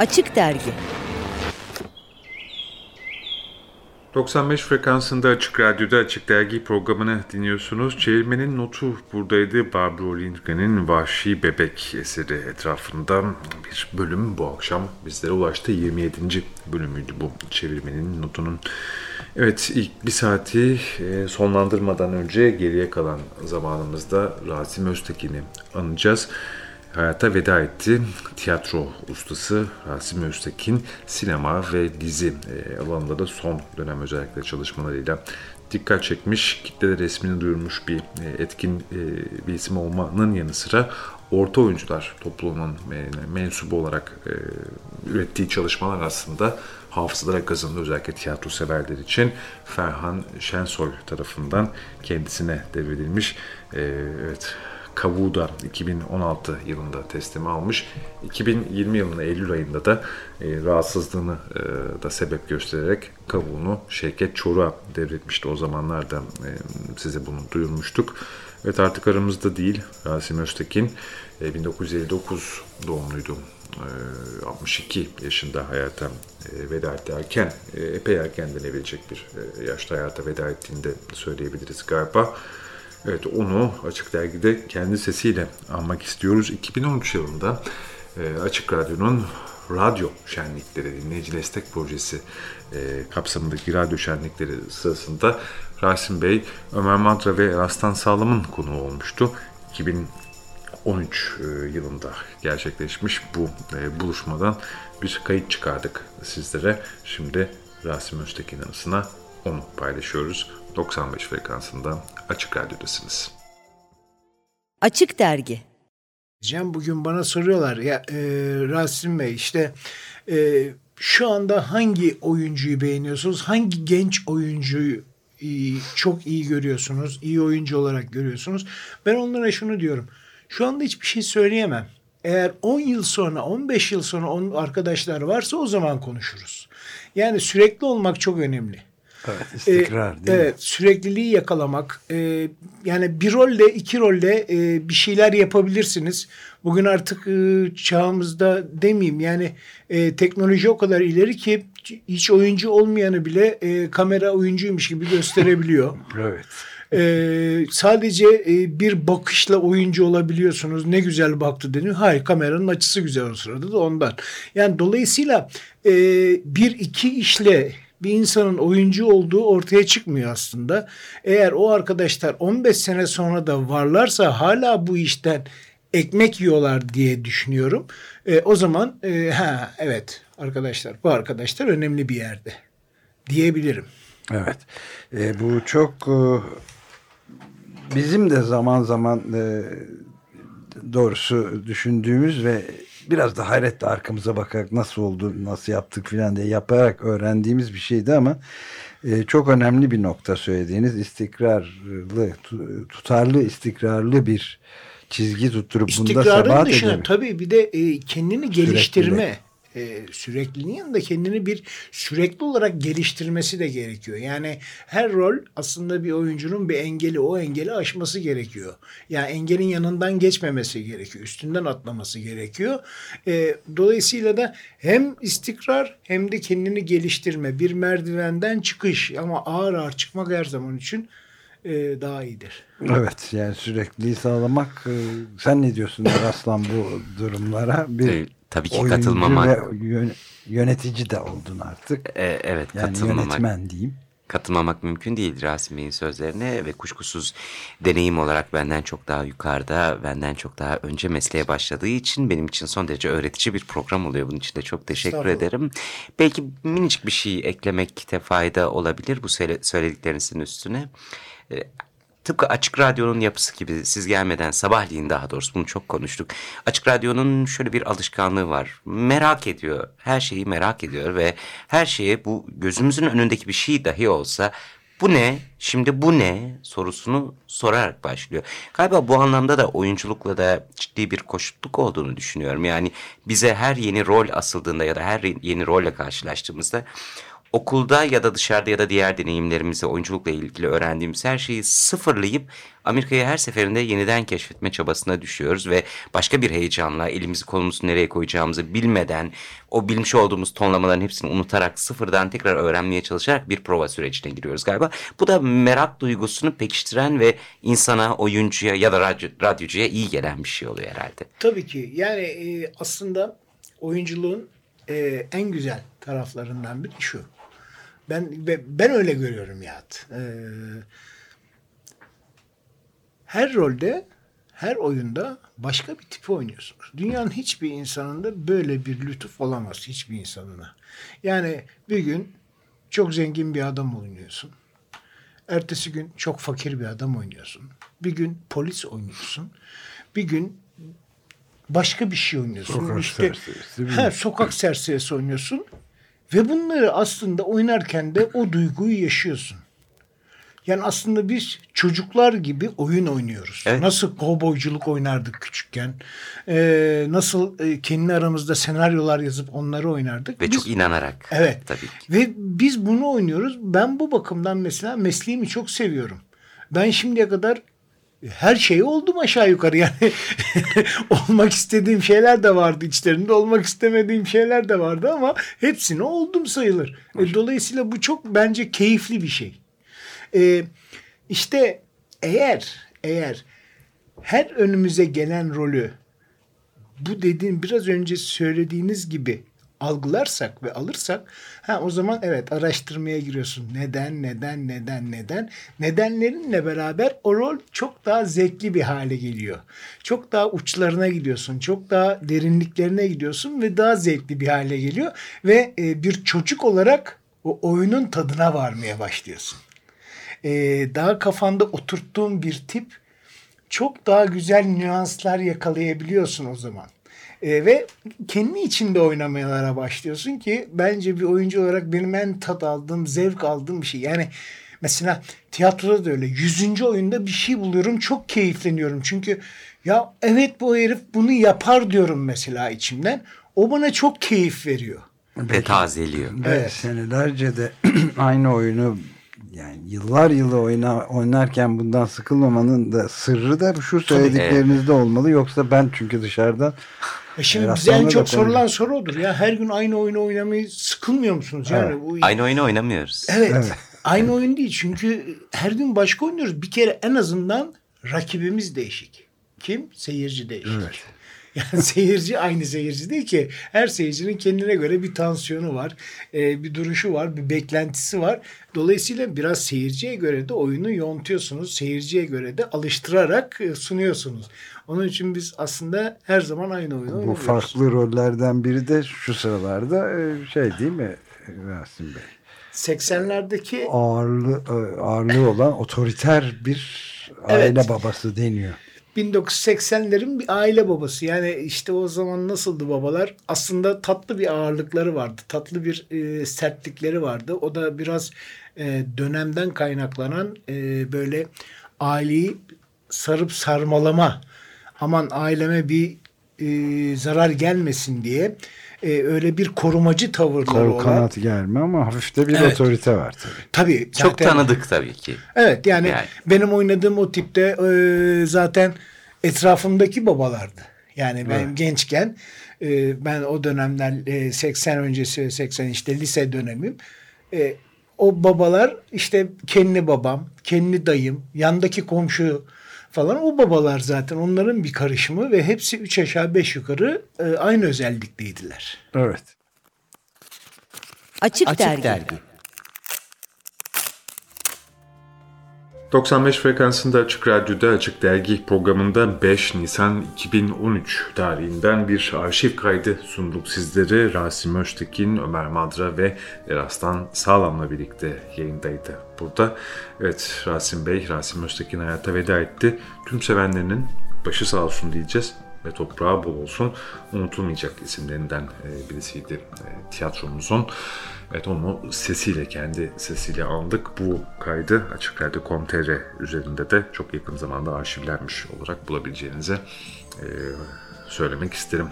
Açık Dergi 95 frekansında Açık Radyo'da Açık Dergi programını dinliyorsunuz. Çevirmenin notu buradaydı. Barbara Lindgren'in Vahşi Bebek eseri etrafında bir bölüm bu akşam bizlere ulaştı. 27. bölümüydü bu çevirmenin notunun. Evet ilk bir saati e, sonlandırmadan önce geriye kalan zamanımızda Rasim Öztekin'i anacağız hayata veda etti. Tiyatro ustası Rasim Öztekin sinema ve dizi e, alanında da son dönem özellikle çalışmalarıyla dikkat çekmiş, kitlede resmini duyurmuş bir e, etkin e, bir isim olmanın yanı sıra orta oyuncular topluluğunun mensubu olarak ürettiği çalışmalar aslında hafızalara kazandı özellikle tiyatro severler için Ferhan Şensoy tarafından kendisine devredilmiş. Evet kavuğu da 2016 yılında teslim almış. 2020 yılının Eylül ayında da e, rahatsızlığını e, da sebep göstererek kavuğunu Şevket Çor'a devretmişti. O zamanlarda e, size bunu duyurmuştuk. Evet artık aramızda değil. Rasim Öztekin e, 1959 doğumluydu. 62 e, yaşında hayata e, veda etti. Erken, e, epey erken denebilecek bir yaşta hayata veda ettiğini de söyleyebiliriz galiba. Evet onu Açık Dergi'de kendi sesiyle anmak istiyoruz. 2013 yılında e, Açık Radyo'nun radyo şenlikleri, dinleyici destek projesi e, kapsamındaki radyo şenlikleri sırasında Rasim Bey, Ömer Madra ve Rastan Sağlam'ın konuğu olmuştu. 2013 e, yılında gerçekleşmiş bu e, buluşmadan bir kayıt çıkardık sizlere. Şimdi Rasim Öztekin anısına onu paylaşıyoruz. 95 frekansında Açık Radyo'dasınız. Açık Dergi Cem bugün bana soruyorlar ya e, Rasim Bey işte e, şu anda hangi oyuncuyu beğeniyorsunuz? Hangi genç oyuncuyu iyi, çok iyi görüyorsunuz? iyi oyuncu olarak görüyorsunuz? Ben onlara şunu diyorum. Şu anda hiçbir şey söyleyemem. Eğer 10 yıl sonra, 15 yıl sonra onun arkadaşlar varsa o zaman konuşuruz. Yani sürekli olmak çok önemli. Evet, istikrar ee, değil evet, mi? Sürekliliği yakalamak. E, yani bir rolle, iki rolle e, bir şeyler yapabilirsiniz. Bugün artık e, çağımızda demeyeyim yani e, teknoloji o kadar ileri ki hiç oyuncu olmayanı bile e, kamera oyuncuymuş gibi gösterebiliyor. evet. Ee, sadece e, bir bakışla oyuncu olabiliyorsunuz. Ne güzel baktı deniyor. Hayır kameranın açısı güzel o sırada da ondan. Yani dolayısıyla e, bir iki işle bir insanın oyuncu olduğu ortaya çıkmıyor aslında. Eğer o arkadaşlar 15 sene sonra da varlarsa hala bu işten ekmek yiyorlar diye düşünüyorum. E, o zaman e, ha evet arkadaşlar bu arkadaşlar önemli bir yerde diyebilirim. Evet e, bu çok e, bizim de zaman zaman e, doğrusu düşündüğümüz ve biraz da hayretle arkamıza bakarak nasıl oldu, nasıl yaptık filan diye yaparak öğrendiğimiz bir şeydi ama e, çok önemli bir nokta söylediğiniz istikrarlı, tutarlı, istikrarlı bir çizgi tutturup bunda sebat dışında tabii bir de e, kendini geliştirme. Sürekli e, sürekliliğin yanında kendini bir sürekli olarak geliştirmesi de gerekiyor. Yani her rol aslında bir oyuncunun bir engeli, o engeli aşması gerekiyor. Yani engelin yanından geçmemesi gerekiyor, üstünden atlaması gerekiyor. E, dolayısıyla da hem istikrar hem de kendini geliştirme, bir merdivenden çıkış ama ağır ağır çıkmak her zaman için e, daha iyidir. Evet yani sürekliliği sağlamak e, sen ne diyorsun Aslan bu durumlara? Bir Tabii ki katılmamak. Ve yönetici de oldun artık. E, evet yani katılmamak. Yönetmen diyeyim. Katılmamak mümkün değil Rasim Bey'in sözlerine ve kuşkusuz deneyim olarak benden çok daha yukarıda, benden çok daha önce mesleğe başladığı için benim için son derece öğretici bir program oluyor. Bunun için de çok teşekkür ederim. Belki minicik bir şey eklemekte fayda olabilir bu söylediklerinizin üstüne. Tıpkı Açık Radyo'nun yapısı gibi siz gelmeden sabahleyin daha doğrusu bunu çok konuştuk. Açık Radyo'nun şöyle bir alışkanlığı var. Merak ediyor. Her şeyi merak ediyor ve her şeye bu gözümüzün önündeki bir şey dahi olsa bu ne? Şimdi bu ne? sorusunu sorarak başlıyor. Galiba bu anlamda da oyunculukla da ciddi bir koşutluk olduğunu düşünüyorum. Yani bize her yeni rol asıldığında ya da her yeni rolle karşılaştığımızda okulda ya da dışarıda ya da diğer deneyimlerimizi oyunculukla ilgili öğrendiğimiz her şeyi sıfırlayıp Amerika'yı her seferinde yeniden keşfetme çabasına düşüyoruz ve başka bir heyecanla elimizi kolumuzu nereye koyacağımızı bilmeden o bilmiş olduğumuz tonlamaların hepsini unutarak sıfırdan tekrar öğrenmeye çalışarak bir prova sürecine giriyoruz galiba. Bu da merak duygusunu pekiştiren ve insana, oyuncuya ya da radyo, radyocuya iyi gelen bir şey oluyor herhalde. Tabii ki. Yani e, aslında oyunculuğun e, en güzel taraflarından biri şu. Ben ben öyle görüyorum ya. E, her rolde, her oyunda başka bir tipi oynuyorsunuz. Dünyanın hiçbir insanında böyle bir lütuf olamaz hiçbir insanına. Yani bir gün çok zengin bir adam oynuyorsun. Ertesi gün çok fakir bir adam oynuyorsun. Bir gün polis oynuyorsun. Bir gün başka bir şey oynuyorsun. Sokak serserisi, değil mi? He, sokak serserisi oynuyorsun. Ve bunları aslında oynarken de o duyguyu yaşıyorsun. Yani aslında biz çocuklar gibi oyun oynuyoruz. Evet. Nasıl kovboyculuk oynardık küçükken. Ee, nasıl e, kendi aramızda senaryolar yazıp onları oynardık. Ve Biz- çok inanarak. Evet. Tabii ki. Ve biz bunu oynuyoruz. Ben bu bakımdan mesela mesleğimi çok seviyorum. Ben şimdiye kadar her şeyi oldum aşağı yukarı yani olmak istediğim şeyler de vardı içlerinde olmak istemediğim şeyler de vardı ama hepsini oldum sayılır. E, dolayısıyla bu çok bence keyifli bir şey. E, işte eğer eğer her önümüze gelen rolü bu dediğim biraz önce söylediğiniz gibi algılarsak ve alırsak ha o zaman evet araştırmaya giriyorsun. Neden, neden, neden, neden? Nedenlerinle beraber o rol çok daha zevkli bir hale geliyor. Çok daha uçlarına gidiyorsun. Çok daha derinliklerine gidiyorsun ve daha zevkli bir hale geliyor. Ve e, bir çocuk olarak o oyunun tadına varmaya başlıyorsun. E, daha kafanda oturttuğun bir tip çok daha güzel nüanslar yakalayabiliyorsun o zaman. Ee, ve kendi içinde oynamalara başlıyorsun ki bence bir oyuncu olarak benim en tat aldığım, zevk aldığım bir şey. Yani mesela tiyatroda da öyle. Yüzüncü oyunda bir şey buluyorum, çok keyifleniyorum. Çünkü ya evet bu herif bunu yapar diyorum mesela içimden. O bana çok keyif veriyor. Ve tazeliyor. Ve Evet. senelerce de aynı oyunu yani yıllar yılı oyna, oynarken bundan sıkılmamanın da sırrı da şu söylediklerinizde olmalı. Yoksa ben çünkü dışarıdan E şimdi Evet, bize en çok sorulan soru odur. Ya her gün aynı oyunu oynamayı sıkılmıyor musunuz? Yani Evet. bu Aynı oyunu oynamıyoruz. Evet. Evet. Aynı oyun değil. Çünkü her gün başka oynuyoruz. Bir kere en azından rakibimiz değişik. Kim? Seyirci değişik. Evet. Yani seyirci aynı seyirci değil ki. Her seyircinin kendine göre bir tansiyonu var, e, bir duruşu var, bir beklentisi var. Dolayısıyla biraz seyirciye göre de oyunu yontuyorsunuz. Seyirciye göre de alıştırarak e, sunuyorsunuz. Onun için biz aslında her zaman aynı oyunu Bu oynuyoruz. farklı rollerden biri de şu sıralarda e, şey değil mi Rasim Bey? 80'lerdeki Ağırlı, ağırlığı olan otoriter bir aile Evet. babası deniyor. 1980'lerin bir aile babası. Yani işte o zaman nasıldı babalar? Aslında tatlı bir ağırlıkları vardı. Tatlı bir e, sertlikleri vardı. O da biraz e, dönemden kaynaklanan e, böyle aileyi sarıp sarmalama. Aman aileme bir e, zarar gelmesin diye e, öyle bir korumacı tavırları Kol olan. kanat gelme ama hafif de bir Evet. otorite var tabii. Tabii. Çok zaten- tanıdık tabii ki. Evet yani, Yani. benim oynadığım o tipte e, zaten etrafımdaki babalardı. Yani ben gençken e, ben o dönemler e, 80 öncesi ve 80 işte lise dönemim. E, o babalar işte kendi babam, kendi dayım, yandaki komşu falan o babalar zaten onların bir karışımı ve hepsi üç aşağı beş yukarı e, aynı özellikliydiler. Evet. Açık, Dergi. 95 frekansında Açık Radyo'da Açık Dergi programında 5 Nisan 2013 tarihinden bir arşiv kaydı sunduk sizlere. Rasim Öztekin, Ömer Madra ve Eraslan Sağlam'la birlikte yayındaydı burada. Evet Rasim Bey, Rasim Öztekin hayata veda etti. Tüm sevenlerinin başı sağ olsun diyeceğiz ve toprağı bol olsun. Unutulmayacak isimlerinden e, birisiydi e, tiyatromuzun. Evet onu sesiyle, kendi sesiyle aldık. Bu kaydı Açık Radyo.com.tr üzerinde de çok yakın zamanda arşivlenmiş olarak bulabileceğinize e, söylemek isterim.